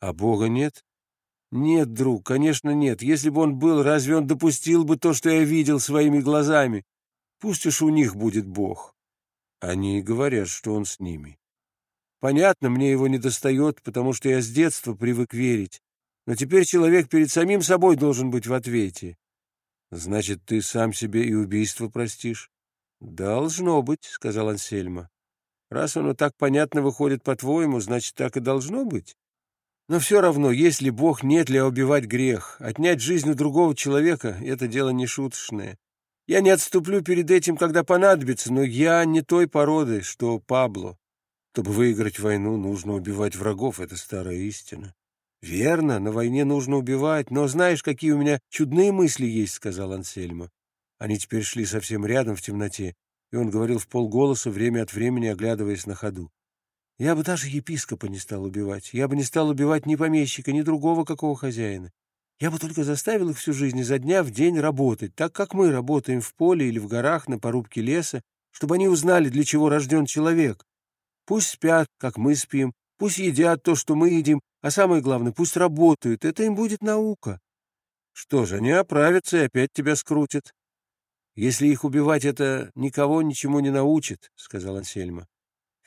А Бога нет? Нет, друг, конечно, нет. Если бы он был, разве он допустил бы то, что я видел своими глазами? Пусть уж у них будет Бог. Они и говорят, что он с ними. Понятно, мне его не достает, потому что я с детства привык верить. Но теперь человек перед самим собой должен быть в ответе. Значит, ты сам себе и убийство простишь? Должно быть, — сказал Ансельма. Раз оно так понятно выходит по-твоему, значит, так и должно быть. Но все равно, если Бог нет а убивать грех, отнять жизнь у другого человека — это дело не шуточное. Я не отступлю перед этим, когда понадобится, но я не той породы, что Пабло. Чтобы выиграть войну, нужно убивать врагов, это старая истина. Верно, на войне нужно убивать, но знаешь, какие у меня чудные мысли есть, — сказал Ансельма. Они теперь шли совсем рядом в темноте, и он говорил в полголоса, время от времени оглядываясь на ходу. Я бы даже епископа не стал убивать. Я бы не стал убивать ни помещика, ни другого какого хозяина. Я бы только заставил их всю жизнь изо дня в день работать, так как мы работаем в поле или в горах на порубке леса, чтобы они узнали, для чего рожден человек. Пусть спят, как мы спим, пусть едят то, что мы едим, а самое главное, пусть работают. Это им будет наука. Что же, они оправятся и опять тебя скрутят. Если их убивать, это никого ничему не научит, — сказал Ансельма.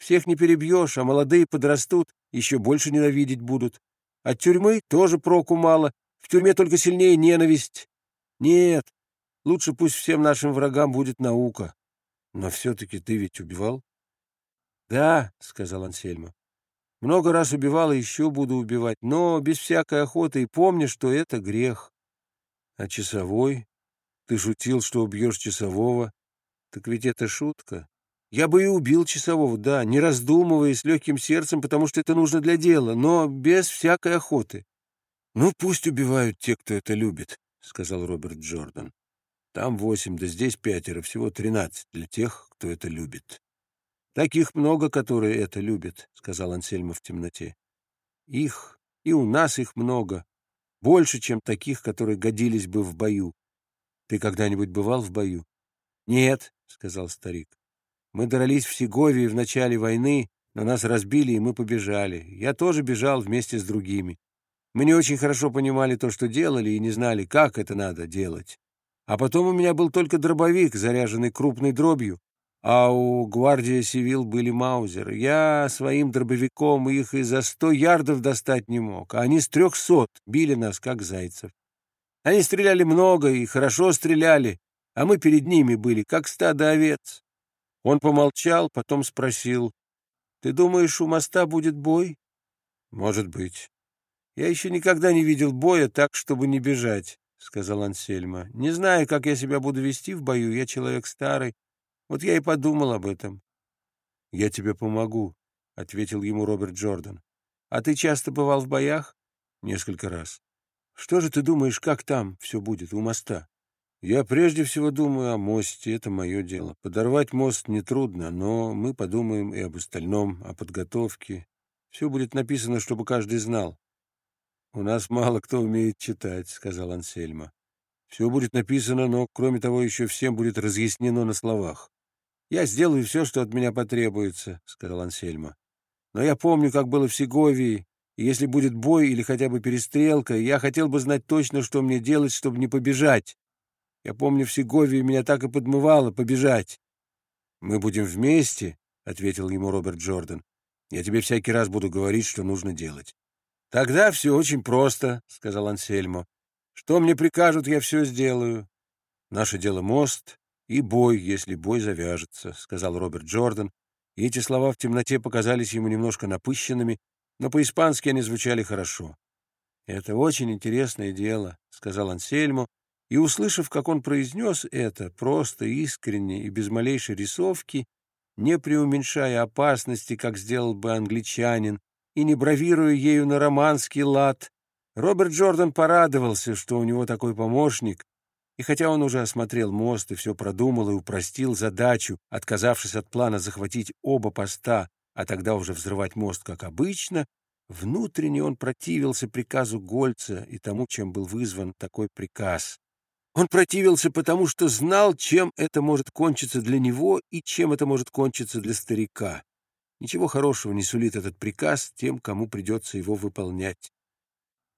Всех не перебьешь, а молодые подрастут, еще больше ненавидеть будут. От тюрьмы тоже проку мало, в тюрьме только сильнее ненависть. Нет, лучше пусть всем нашим врагам будет наука. Но все-таки ты ведь убивал? — Да, — сказал Ансельма. — Много раз убивал и еще буду убивать, но без всякой охоты, и помни, что это грех. А часовой? Ты шутил, что убьешь часового? Так ведь это шутка. Я бы и убил часового, да, не раздумывая, с легким сердцем, потому что это нужно для дела, но без всякой охоты. — Ну, пусть убивают те, кто это любит, — сказал Роберт Джордан. — Там восемь, да здесь пятеро, всего тринадцать для тех, кто это любит. — Таких много, которые это любят, — сказал Ансельма в темноте. — Их, и у нас их много, больше, чем таких, которые годились бы в бою. Ты когда-нибудь бывал в бою? — Нет, — сказал старик. Мы дрались в Сеговии в начале войны, но нас разбили, и мы побежали. Я тоже бежал вместе с другими. Мы не очень хорошо понимали то, что делали, и не знали, как это надо делать. А потом у меня был только дробовик, заряженный крупной дробью, а у гвардии Сивил были маузеры. Я своим дробовиком их и за сто ярдов достать не мог, а они с трехсот били нас, как зайцев. Они стреляли много и хорошо стреляли, а мы перед ними были, как стадо овец. Он помолчал, потом спросил, «Ты думаешь, у моста будет бой?» «Может быть». «Я еще никогда не видел боя так, чтобы не бежать», — сказал Ансельма. «Не знаю, как я себя буду вести в бою, я человек старый. Вот я и подумал об этом». «Я тебе помогу», — ответил ему Роберт Джордан. «А ты часто бывал в боях?» «Несколько раз». «Что же ты думаешь, как там все будет, у моста?» Я прежде всего думаю о мосте, это мое дело. Подорвать мост нетрудно, но мы подумаем и об остальном, о подготовке. Все будет написано, чтобы каждый знал. — У нас мало кто умеет читать, — сказал Ансельма. — Все будет написано, но, кроме того, еще всем будет разъяснено на словах. — Я сделаю все, что от меня потребуется, — сказал Ансельма. — Но я помню, как было в Сеговии, и если будет бой или хотя бы перестрелка, я хотел бы знать точно, что мне делать, чтобы не побежать. Я помню, в Сеговии меня так и подмывало побежать. — Мы будем вместе, — ответил ему Роберт Джордан. — Я тебе всякий раз буду говорить, что нужно делать. — Тогда все очень просто, — сказал Ансельмо. — Что мне прикажут, я все сделаю. — Наше дело мост и бой, если бой завяжется, — сказал Роберт Джордан. И эти слова в темноте показались ему немножко напыщенными, но по-испански они звучали хорошо. — Это очень интересное дело, — сказал Ансельмо, и, услышав, как он произнес это, просто, искренне и без малейшей рисовки, не преуменьшая опасности, как сделал бы англичанин, и не бравируя ею на романский лад, Роберт Джордан порадовался, что у него такой помощник, и хотя он уже осмотрел мост и все продумал и упростил задачу, отказавшись от плана захватить оба поста, а тогда уже взрывать мост, как обычно, внутренне он противился приказу Гольца и тому, чем был вызван такой приказ. Он противился, потому что знал, чем это может кончиться для него и чем это может кончиться для старика. Ничего хорошего не сулит этот приказ тем, кому придется его выполнять.